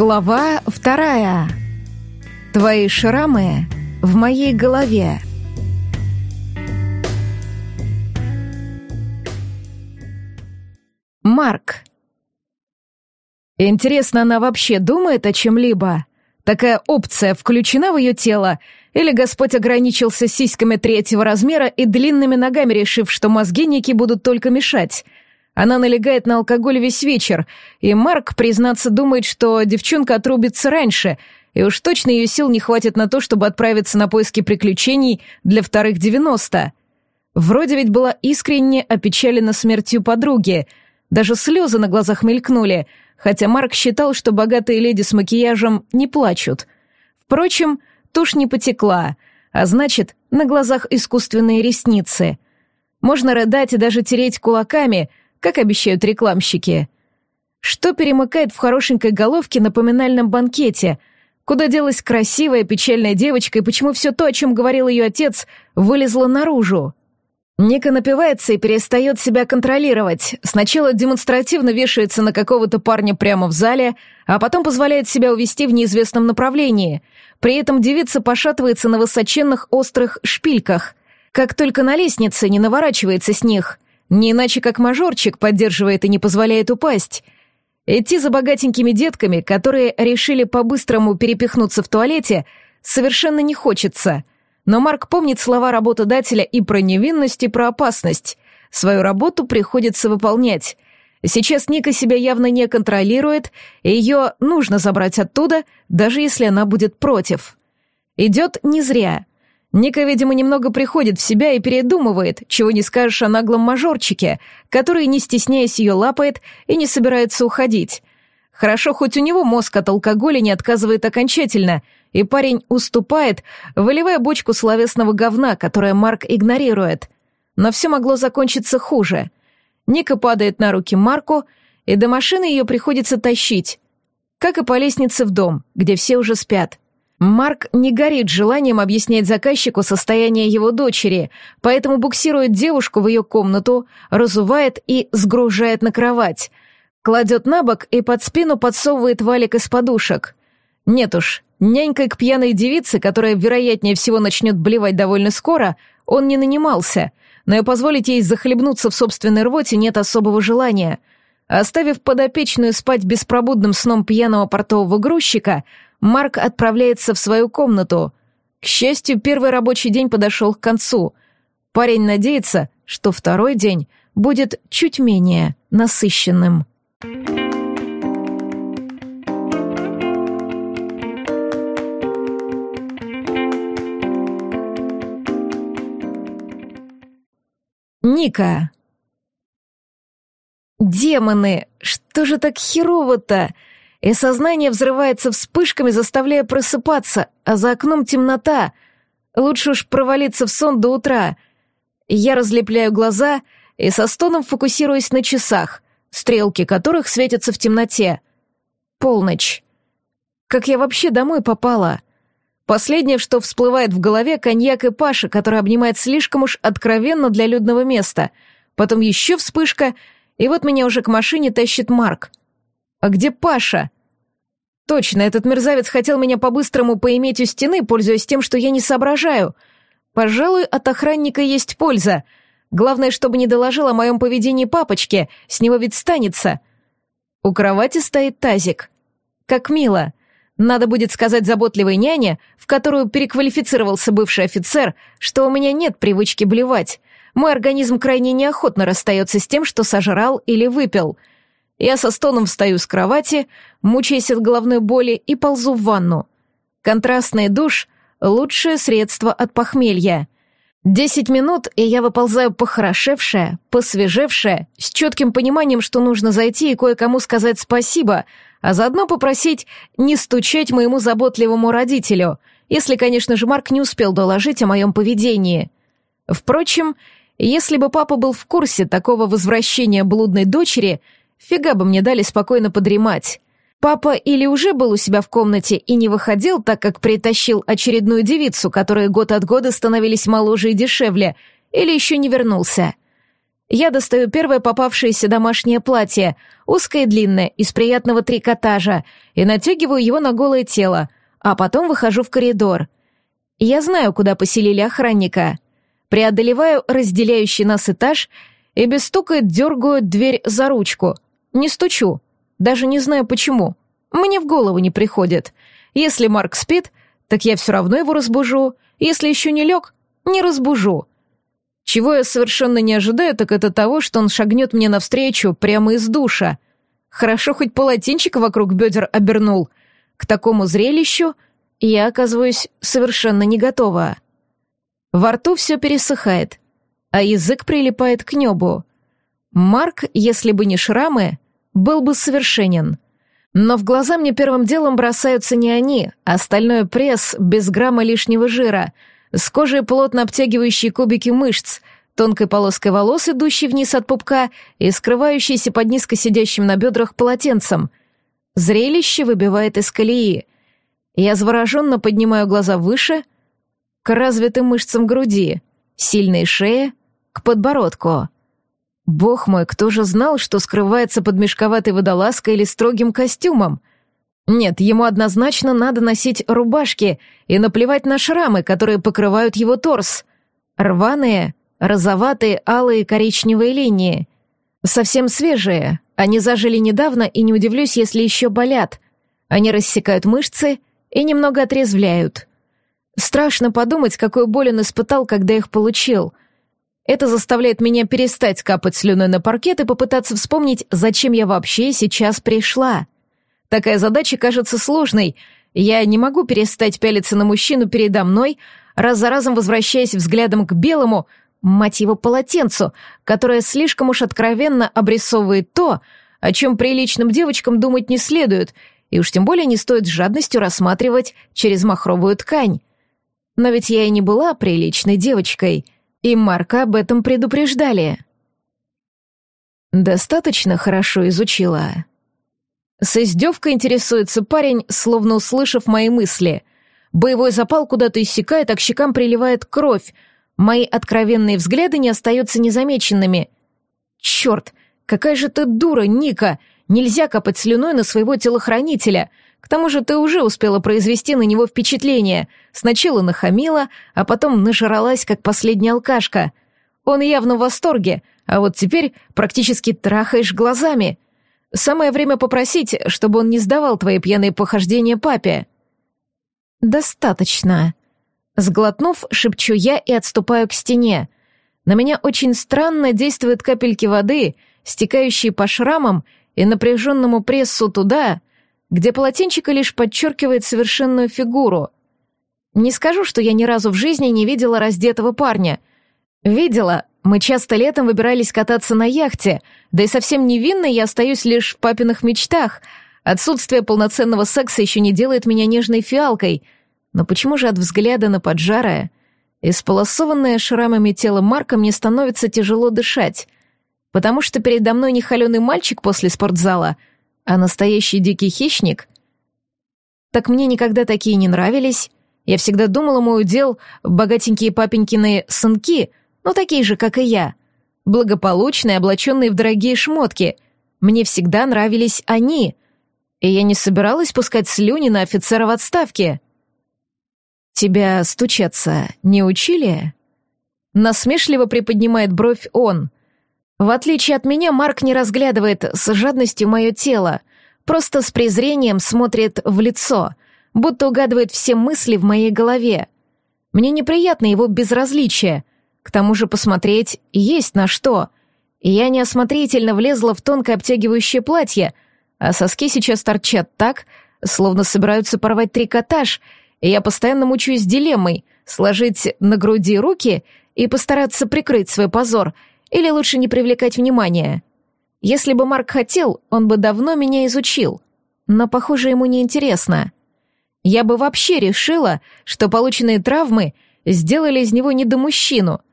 Глава вторая. Твои шрамы в моей голове. Марк. Интересно, она вообще думает о чем-либо? Такая опция включена в ее тело? Или Господь ограничился сиськами третьего размера и длинными ногами, решив, что мозги Ники будут только мешать? Она налегает на алкоголь весь вечер, и Марк, признаться, думает, что девчонка отрубится раньше, и уж точно ее сил не хватит на то, чтобы отправиться на поиски приключений для вторых девяносто. Вроде ведь была искренне опечалена смертью подруги, даже слезы на глазах мелькнули, хотя Марк считал, что богатые леди с макияжем не плачут. Впрочем, тушь не потекла, а значит, на глазах искусственные ресницы. Можно рыдать и даже тереть кулаками — как обещают рекламщики. Что перемыкает в хорошенькой головке на поминальном банкете? Куда делась красивая, печальная девочка, и почему все то, о чем говорил ее отец, вылезло наружу? Ника напивается и перестает себя контролировать. Сначала демонстративно вешается на какого-то парня прямо в зале, а потом позволяет себя увести в неизвестном направлении. При этом девица пошатывается на высоченных острых шпильках. Как только на лестнице не наворачивается с них — не иначе как мажорчик поддерживает и не позволяет упасть. Идти за богатенькими детками, которые решили по-быстрому перепихнуться в туалете, совершенно не хочется. Но Марк помнит слова работодателя и про невинность, и про опасность. Свою работу приходится выполнять. Сейчас Ника себя явно не контролирует, и ее нужно забрать оттуда, даже если она будет против. Идет не зря — Ника, видимо, немного приходит в себя и передумывает, чего не скажешь о наглом мажорчике, который, не стесняясь, ее лапает и не собирается уходить. Хорошо, хоть у него мозг от алкоголя не отказывает окончательно, и парень уступает, выливая бочку словесного говна, которое Марк игнорирует. Но все могло закончиться хуже. Ника падает на руки Марку, и до машины ее приходится тащить, как и по лестнице в дом, где все уже спят. Марк не горит желанием объяснять заказчику состояние его дочери, поэтому буксирует девушку в ее комнату, разувает и сгружает на кровать. Кладет на бок и под спину подсовывает валик из подушек. Нет уж, нянькой к пьяной девице, которая, вероятнее всего, начнет блевать довольно скоро, он не нанимался, но и позволить ей захлебнуться в собственной рвоте нет особого желания. Оставив подопечную спать беспробудным сном пьяного портового грузчика — Марк отправляется в свою комнату. К счастью, первый рабочий день подошел к концу. Парень надеется, что второй день будет чуть менее насыщенным. Ника. Демоны, что же так херово-то? И сознание взрывается вспышками, заставляя просыпаться, а за окном темнота. Лучше уж провалиться в сон до утра. Я разлепляю глаза и со стоном фокусируюсь на часах, стрелки которых светятся в темноте. Полночь. Как я вообще домой попала? Последнее, что всплывает в голове, коньяк и Паша, который обнимает слишком уж откровенно для людного места. Потом еще вспышка, и вот меня уже к машине тащит Марк — «А где Паша?» «Точно, этот мерзавец хотел меня по-быстрому поиметь у стены, пользуясь тем, что я не соображаю. Пожалуй, от охранника есть польза. Главное, чтобы не доложил о моем поведении папочке, с него ведь станется». У кровати стоит тазик. Как мило. Надо будет сказать заботливой няне, в которую переквалифицировался бывший офицер, что у меня нет привычки блевать. Мой организм крайне неохотно расстается с тем, что сожрал или выпил — я со стоном встаю с кровати, мучаясь от головной боли, и ползу в ванну. Контрастный душ — лучшее средство от похмелья. Десять минут, и я выползаю похорошевшая, посвежевшая, с четким пониманием, что нужно зайти и кое-кому сказать спасибо, а заодно попросить не стучать моему заботливому родителю, если, конечно же, Марк не успел доложить о моем поведении. Впрочем, если бы папа был в курсе такого возвращения блудной дочери — Фига бы мне дали спокойно подремать. Папа или уже был у себя в комнате и не выходил, так как притащил очередную девицу, которые год от года становились моложе и дешевле, или еще не вернулся. Я достаю первое попавшееся домашнее платье, узкое и длинное, из приятного трикотажа, и натягиваю его на голое тело, а потом выхожу в коридор. Я знаю, куда поселили охранника. Преодолеваю разделяющий нас этаж и без стука дергаю дверь за ручку. Не стучу. Даже не знаю почему. Мне в голову не приходит. Если Марк спит, так я все равно его разбужу. Если еще не лег, не разбужу. Чего я совершенно не ожидаю, так это того, что он шагнет мне навстречу прямо из душа. Хорошо хоть полотенчик вокруг бедер обернул. К такому зрелищу я оказываюсь совершенно не готова. Во рту все пересыхает, а язык прилипает к небу. Марк, если бы не шрамы, был бы совершенен. Но в глаза мне первым делом бросаются не они, а остальной пресс без грамма лишнего жира — с кожей плотно обтягивающие кубики мышц, тонкой полоской волос, идущей вниз от пупка и скрывающейся под низко сидящим на бедрах полотенцем. Зрелище выбивает из колеи. Я завороженно поднимаю глаза выше, к развитым мышцам груди, сильной шее, к подбородку. Бог мой, кто же знал, что скрывается под мешковатой водолазкой или строгим костюмом? Нет, ему однозначно надо носить рубашки и наплевать на шрамы, которые покрывают его торс. Рваные, розоватые, алые, коричневые линии. Совсем свежие. Они зажили недавно, и не удивлюсь, если еще болят. Они рассекают мышцы и немного отрезвляют. Страшно подумать, какую боль он испытал, когда их получил. Это заставляет меня перестать капать слюной на паркет и попытаться вспомнить, зачем я вообще сейчас пришла. Такая задача кажется сложной. Я не могу перестать пялиться на мужчину передо мной, раз за разом возвращаясь взглядом к белому, мать его, полотенцу, которое слишком уж откровенно обрисовывает то, о чем приличным девочкам думать не следует, и уж тем более не стоит с жадностью рассматривать через махровую ткань. Но ведь я и не была приличной девочкой, и Марка об этом предупреждали. Достаточно хорошо изучила. С издевкой интересуется парень, словно услышав мои мысли. Боевой запал куда-то иссякает, а к щекам приливает кровь. Мои откровенные взгляды не остаются незамеченными. Черт, какая же ты дура, Ника! Нельзя капать слюной на своего телохранителя. К тому же ты уже успела произвести на него впечатление. Сначала нахамила, а потом нажралась, как последняя алкашка. Он явно в восторге, а вот теперь практически трахаешь глазами — Самое время попросить, чтобы он не сдавал твои пьяные похождения папе». «Достаточно». Сглотнув, шепчу я и отступаю к стене. На меня очень странно действуют капельки воды, стекающие по шрамам и напряженному прессу туда, где полотенчика лишь подчеркивает совершенную фигуру. Не скажу, что я ни разу в жизни не видела раздетого парня. Видела, мы часто летом выбирались кататься на яхте, да и совсем невинной я остаюсь лишь в папиных мечтах. Отсутствие полноценного секса еще не делает меня нежной фиалкой. Но почему же от взгляда на поджарое, исполосованное шрамами тело Марка мне становится тяжело дышать? Потому что передо мной не холеный мальчик после спортзала, а настоящий дикий хищник? Так мне никогда такие не нравились. Я всегда думала, мой удел — богатенькие папенькины сынки — ну такие же, как и я. Благополучные, облаченные в дорогие шмотки. Мне всегда нравились они. И я не собиралась пускать слюни на офицера в отставке. «Тебя стучаться не учили?» Насмешливо приподнимает бровь он. В отличие от меня, Марк не разглядывает с жадностью мое тело, просто с презрением смотрит в лицо, будто угадывает все мысли в моей голове. Мне неприятно его безразличие, к тому же посмотреть есть на что. Я неосмотрительно влезла в тонкое обтягивающее платье, а соски сейчас торчат так, словно собираются порвать трикотаж, и я постоянно мучаюсь дилеммой — сложить на груди руки и постараться прикрыть свой позор, или лучше не привлекать внимания. Если бы Марк хотел, он бы давно меня изучил, но, похоже, ему не интересно. Я бы вообще решила, что полученные травмы сделали из него недомужчину —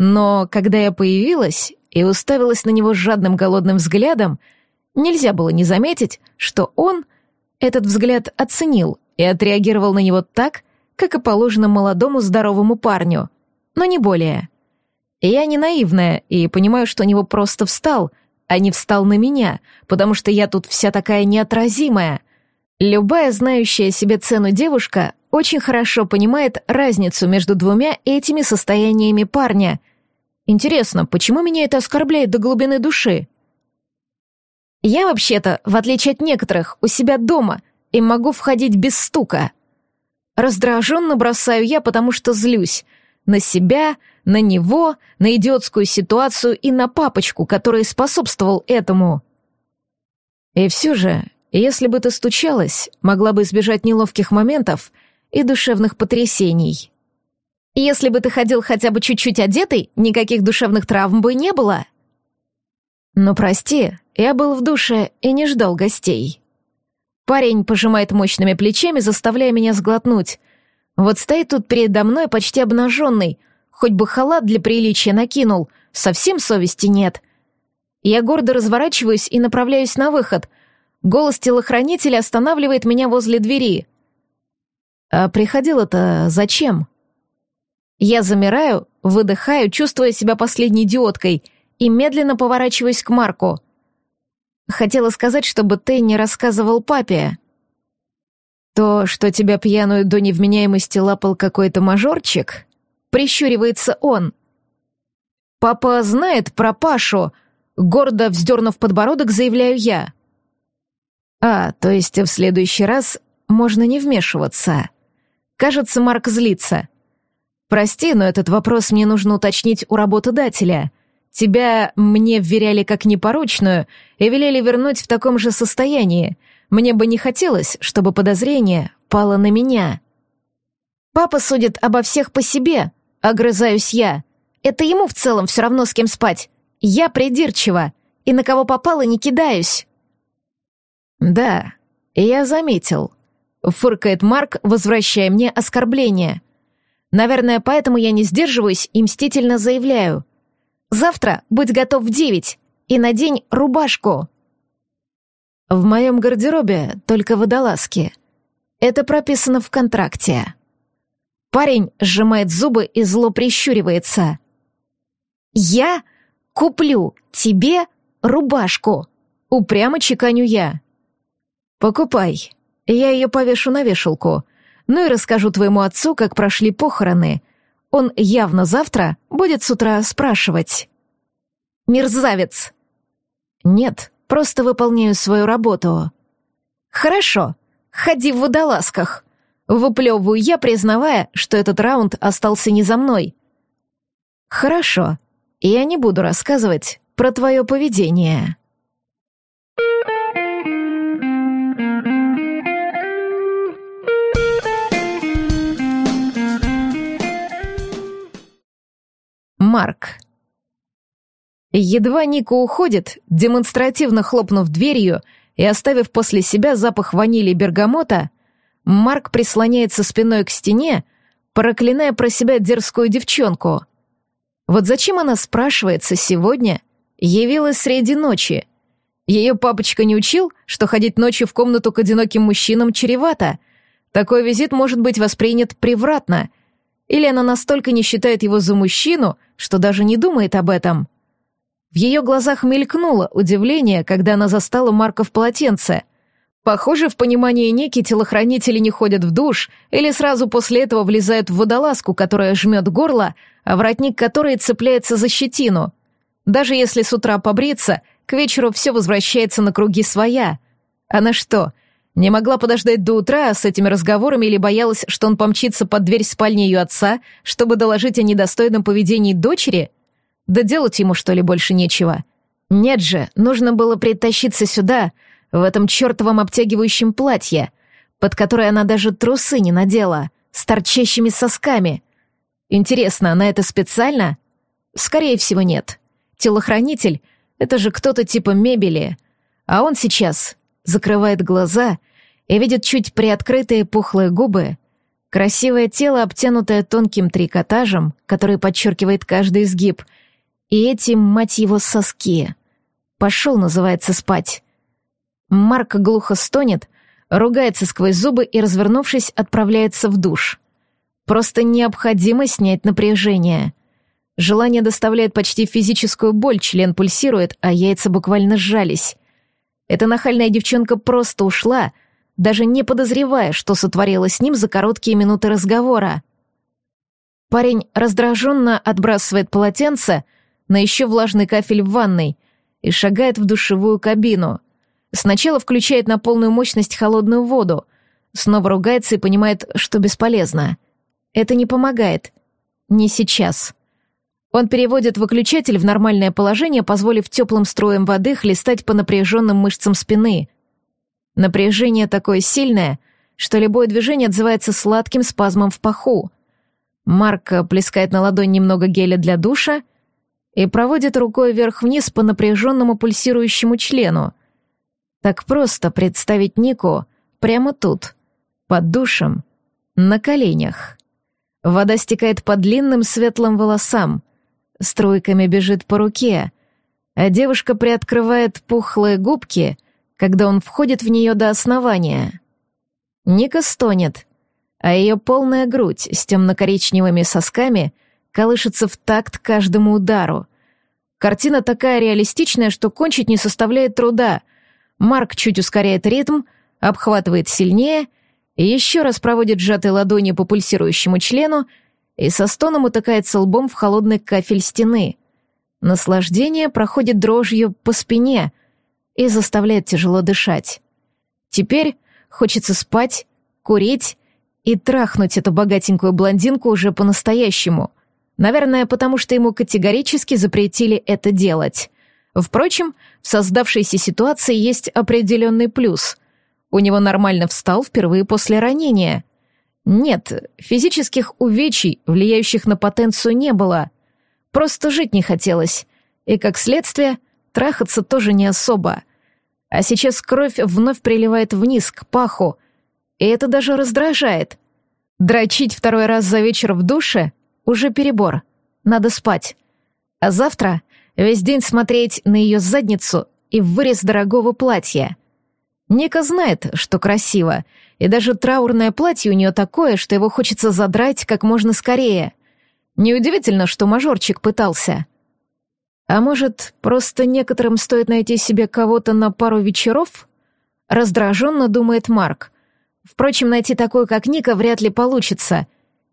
но когда я появилась и уставилась на него жадным голодным взглядом, нельзя было не заметить, что он этот взгляд оценил и отреагировал на него так, как и положено молодому здоровому парню, но не более. Я не наивная и понимаю, что него просто встал, а не встал на меня, потому что я тут вся такая неотразимая. Любая знающая себе цену девушка очень хорошо понимает разницу между двумя этими состояниями парня. Интересно, почему меня это оскорбляет до глубины души? Я вообще-то, в отличие от некоторых, у себя дома и могу входить без стука. Раздраженно бросаю я, потому что злюсь. На себя, на него, на идиотскую ситуацию и на папочку, который способствовал этому. И все же, если бы ты стучалась, могла бы избежать неловких моментов и душевных потрясений. Если бы ты ходил хотя бы чуть-чуть одетый, никаких душевных травм бы не было. Но прости, я был в душе и не ждал гостей. Парень пожимает мощными плечами, заставляя меня сглотнуть. Вот стоит тут передо мной почти обнаженный, хоть бы халат для приличия накинул, совсем совести нет. Я гордо разворачиваюсь и направляюсь на выход. Голос телохранителя останавливает меня возле двери. «А приходила-то зачем?» Я замираю, выдыхаю, чувствуя себя последней идиоткой, и медленно поворачиваюсь к Марку — Хотела сказать, чтобы ты не рассказывал папе. То, что тебя пьяную до невменяемости лапал какой-то мажорчик, прищуривается он. Папа знает про Пашу, гордо вздернув подбородок, заявляю я. А, то есть в следующий раз можно не вмешиваться. Кажется, Марк злится. Прости, но этот вопрос мне нужно уточнить у работодателя. Тебя мне вверяли как непорочную и велели вернуть в таком же состоянии. Мне бы не хотелось, чтобы подозрение пало на меня. Папа судит обо всех по себе, огрызаюсь я. Это ему в целом все равно с кем спать. Я придирчива, и на кого попало не кидаюсь. Да, я заметил. Фыркает Марк, возвращая мне оскорбление. Наверное, поэтому я не сдерживаюсь и мстительно заявляю. Завтра будь готов в девять и надень рубашку. В моем гардеробе только водолазки. Это прописано в контракте. Парень сжимает зубы и зло прищуривается. Я куплю тебе рубашку. Упрямо чеканю я. Покупай. Я ее повешу на вешалку. Ну и расскажу твоему отцу, как прошли похороны, он явно завтра будет с утра спрашивать. «Мерзавец!» «Нет, просто выполняю свою работу». «Хорошо, ходи в водолазках», — выплевываю я, признавая, что этот раунд остался не за мной. «Хорошо, я не буду рассказывать про твое поведение». Марк. Едва Ника уходит, демонстративно хлопнув дверью и оставив после себя запах ванили и бергамота, Марк прислоняется спиной к стене, проклиная про себя дерзкую девчонку. Вот зачем она, спрашивается, сегодня явилась среди ночи? Ее папочка не учил, что ходить ночью в комнату к одиноким мужчинам чревато. Такой визит может быть воспринят превратно. Или она настолько не считает его за мужчину, что даже не думает об этом. В ее глазах мелькнуло удивление, когда она застала Марка в полотенце. Похоже, в понимании Ники телохранители не ходят в душ или сразу после этого влезают в водолазку, которая жмет горло, а воротник которой цепляется за щетину. Даже если с утра побриться, к вечеру все возвращается на круги своя. Она что, не могла подождать до утра с этими разговорами или боялась, что он помчится под дверь спальни ее отца, чтобы доложить о недостойном поведении дочери? Да делать ему, что ли, больше нечего? Нет же, нужно было притащиться сюда, в этом чертовом обтягивающем платье, под которое она даже трусы не надела, с торчащими сосками. Интересно, она это специально? Скорее всего, нет. Телохранитель — это же кто-то типа мебели, а он сейчас закрывает глаза и видит чуть приоткрытые пухлые губы, красивое тело, обтянутое тонким трикотажем, который подчеркивает каждый изгиб, и эти, мать его, соски. «Пошел», называется, спать. Марк глухо стонет, ругается сквозь зубы и, развернувшись, отправляется в душ. Просто необходимо снять напряжение. Желание доставляет почти физическую боль, член пульсирует, а яйца буквально сжались. Эта нахальная девчонка просто ушла, даже не подозревая, что сотворила с ним за короткие минуты разговора. Парень раздраженно отбрасывает полотенце на еще влажный кафель в ванной и шагает в душевую кабину. Сначала включает на полную мощность холодную воду, снова ругается и понимает, что бесполезно. Это не помогает. Не сейчас. Он переводит выключатель в нормальное положение, позволив теплым строем воды хлестать по напряженным мышцам спины. Напряжение такое сильное, что любое движение отзывается сладким спазмом в паху. Марк плескает на ладонь немного геля для душа и проводит рукой вверх-вниз по напряженному пульсирующему члену. Так просто представить Нику прямо тут, под душем, на коленях. Вода стекает по длинным светлым волосам, струйками бежит по руке, а девушка приоткрывает пухлые губки, когда он входит в нее до основания. Ника стонет, а ее полная грудь с темно-коричневыми сосками колышется в такт каждому удару. Картина такая реалистичная, что кончить не составляет труда. Марк чуть ускоряет ритм, обхватывает сильнее еще раз проводит сжатой ладонью по пульсирующему члену и со стоном утыкается лбом в холодный кафель стены. Наслаждение проходит дрожью по спине и заставляет тяжело дышать. Теперь хочется спать, курить и трахнуть эту богатенькую блондинку уже по-настоящему. Наверное, потому что ему категорически запретили это делать. Впрочем, в создавшейся ситуации есть определенный плюс. У него нормально встал впервые после ранения. Нет, физических увечий, влияющих на потенцию, не было. Просто жить не хотелось. И, как следствие, трахаться тоже не особо. А сейчас кровь вновь приливает вниз, к паху, и это даже раздражает. Дрочить второй раз за вечер в душе — уже перебор. Надо спать. А завтра весь день смотреть на ее задницу и вырез дорогого платья. Ника знает, что красиво, и даже траурное платье у нее такое, что его хочется задрать как можно скорее. Неудивительно, что мажорчик пытался. А может, просто некоторым стоит найти себе кого-то на пару вечеров? Раздраженно думает Марк — Впрочем, найти такой, как Ника, вряд ли получится.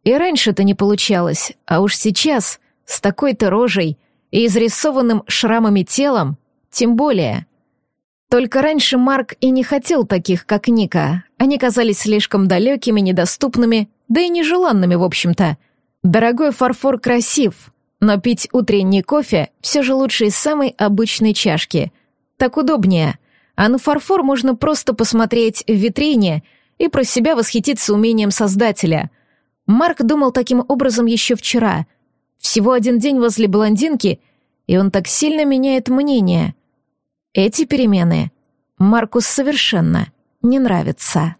И раньше-то не получалось, а уж сейчас, с такой-то рожей и изрисованным шрамами телом, тем более. Только раньше Марк и не хотел таких, как Ника. Они казались слишком далекими, недоступными, да и нежеланными, в общем-то. Дорогой фарфор красив, но пить утренний кофе все же лучше из самой обычной чашки. Так удобнее. А на фарфор можно просто посмотреть в витрине — и про себя восхититься умением создателя. Марк думал таким образом еще вчера. Всего один день возле блондинки, и он так сильно меняет мнение. Эти перемены Марку совершенно не нравятся.